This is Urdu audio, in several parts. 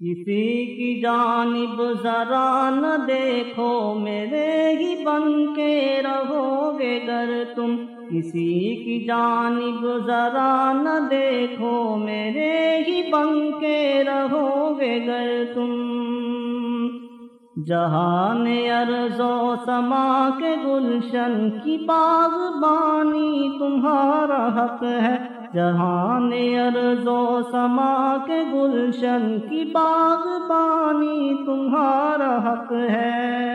کسی کی جانب ذرا نہ دیکھو، میرے ہی بن کے رہو گے گر تم۔ کسی کی جانب ذرا نہ دیکھو، میرے ہی بن کے رہو گے گر تم۔ جہان ارض و سما کے گلشن کی باغ بانی تمہارا حق ہے۔ جہان ارض و سما کے گلشن کی باغ بانی تمہارا حق ہے۔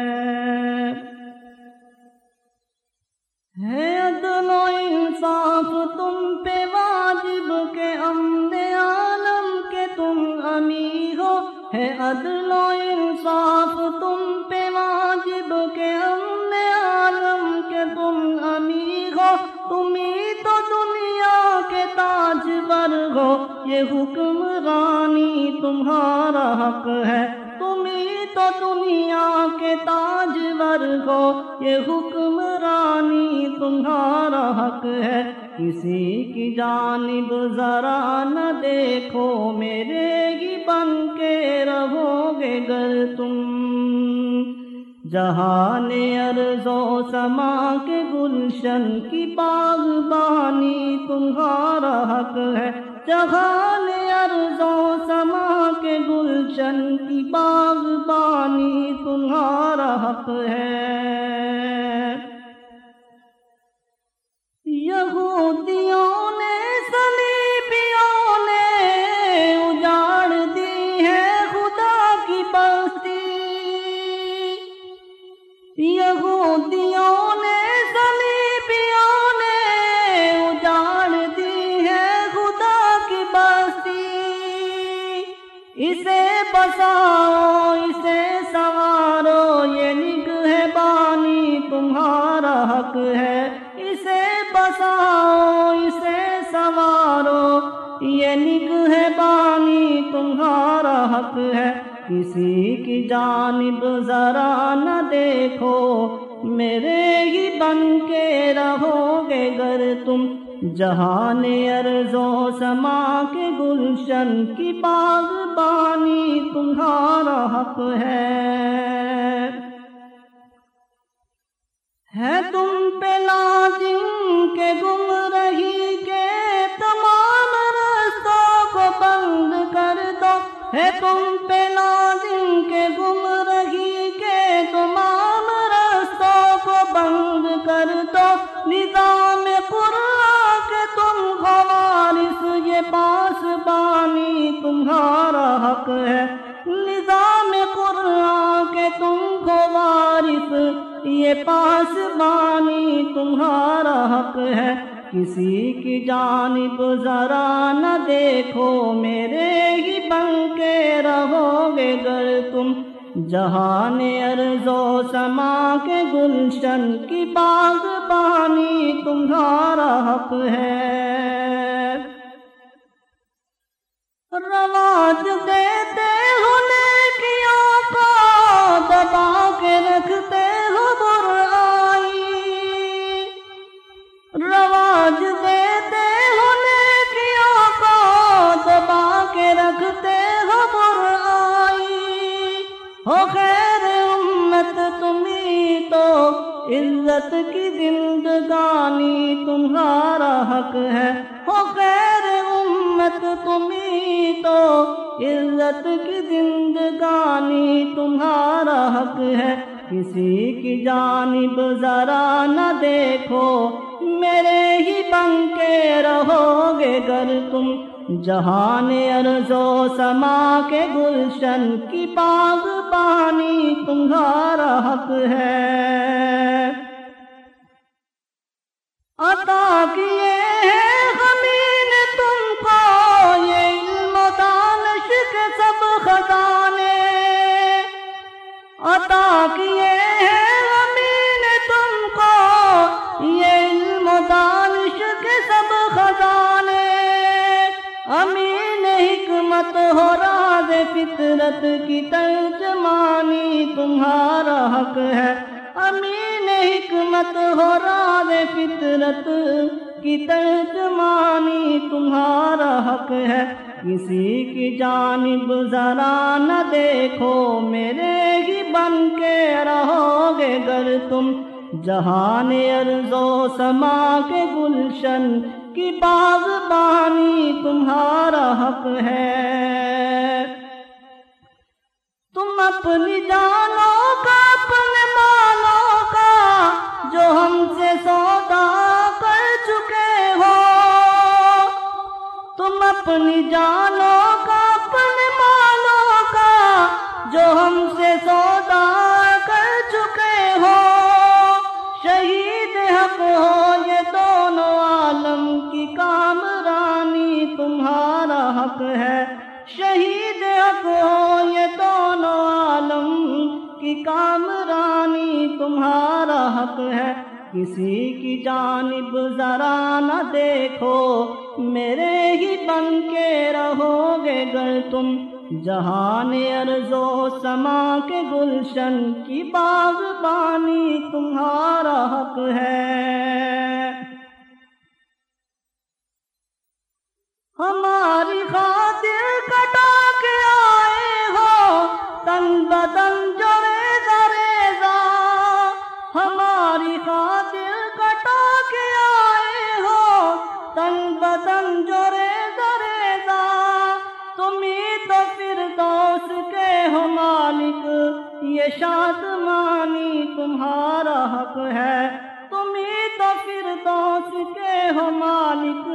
ہے عدل و انصاف تم پہ واجب کے امن عالم کے تم امی ہو۔ ہے عدل و انصاف تم پہ واجب کے امن عالم کے تم امی ہو۔ تمہیں یہ حکمرانی تمہارا حق ہے۔ تمہیں تو دنیا کے تاج ور ہو۔ یہ حکمرانی تمہارا حق ہے۔ کسی کی جانب ذرا نہ دیکھو، میرے ہی بن کے رہو گے گر تم۔ جہان ارض و سما کے گلشن کی باغ بانی تمہارا حق ہے۔ جہان ارض و سما کے گلشن کی باغبانی تمہارا حق ہے۔ یہودیوں نے سلیبیوں نے اجاڑ دی ہے خدا کی بستی۔ یہودیوں حق ہے۔ اسے بساؤ اسے سوارو۔ یہ نگہ بانی، تمہارا حق ہے۔ کسی کی جانب ذرا نہ دیکھو۔ میرے ہی بن کے رہو گے گر تم۔ جہان ارض و سما کے گلشن کی باغ بانی، تمہارا حق ہے۔ ہے تم پہ لازم کے گم تمہارا حق ہے۔ کسی کی جانب ذرا نہ دیکھو، میرے ہی بن کے رہو گے گر تم۔ جہان ارض و سما کے گلشن کی باغبانی تمہارا حق ہے۔ رواج دیتے ہو نیکیوں کو دبا کے رکھتے ہو برائی ہو خیر امت تمہیں تو عزت کی زندگانی تمہارا حق ہے۔ ہو خیر امت تمہیں تو عزت کی زندگانی تمہارا حق ہے۔ کسی کی جانب ذرا نہ دیکھو، میرے ہی بن کے رہو گے گر تم۔ جہان ارض و سما کے گلشن کی باغ پانی تمہارا حق ہے۔ عطا کیے امین حکمت ہو راز فطرت کی ترجمانی تمہارا حق ہے۔ امین حکمت ہو راز فطرت کی ترجمانی تمہارا حق ہے۔ کسی کی جانب ذرا نہ دیکھو، میرے ہی بن کے رہو گے گر تم۔ جہان ارض و سما کے گلشن کی باز بانی تمہارا حق ہے۔ تم اپنی جانوں کا، اپنے مالوں کا، جو ہم سے سودا کر چکے ہو۔ تم اپنی جانوں ہو یہ دونوں عالم کی کامرانی تمہارا حق ہے۔ کسی کی جانب ذرا نہ دیکھو، میرے ہی بن کے رہو گے گر تم۔ جہان ارض و سما کے گلشن کی باغ بانی تمہارا حق ہے۔ ہماری خاطر کٹا یہ شادمانی تمہارا حق ہے۔ تمہیں تو پھر کے ہو مالک۔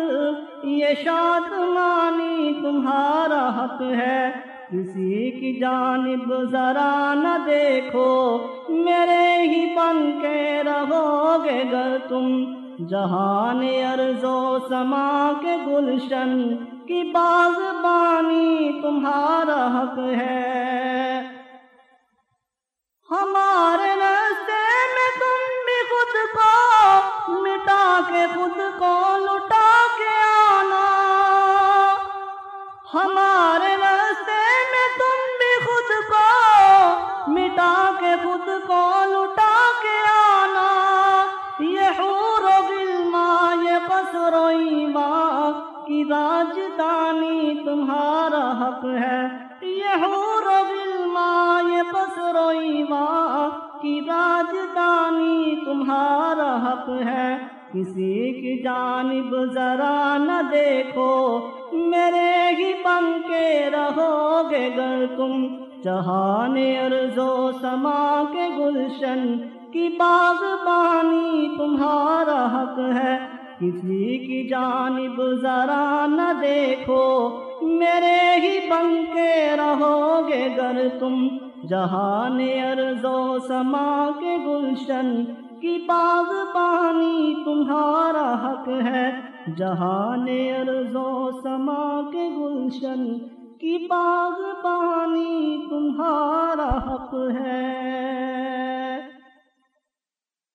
یہ شادمانی تمہارا حق ہے۔ کسی کی جانب ذرا نہ دیکھو۔ میرے ہی بن کے رہو گے گر تم۔ جہان ارض و سما کے گلشن کی باغ بانی تمہارا حق ہے۔ حق ہے۔ یہ حور و غلما یہ قصر و کی راجدانی تمہارا حق ہے۔ کسی کی جانب ذرا نہ دیکھو، میرے ہی بن کے رہو گے گر تم۔ جہان ارض و سما کے گلشن کی باغ بانی تمہارا حق ہے۔ کسی کی جانب ذرا نہ دیکھو، میرے ہی بن کے رہو گے گر تم۔ جہان ارض و سما کے گلشن کی باغ پانی تمہارا حق ہے۔ جہان ارض و سما کے گلشن کی باغ پانی تمہارا حق ہے۔